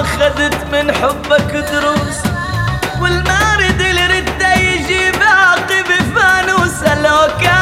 أخذت من حبك دروس والمارد اللي رده يجي باقي فانوسه لو كان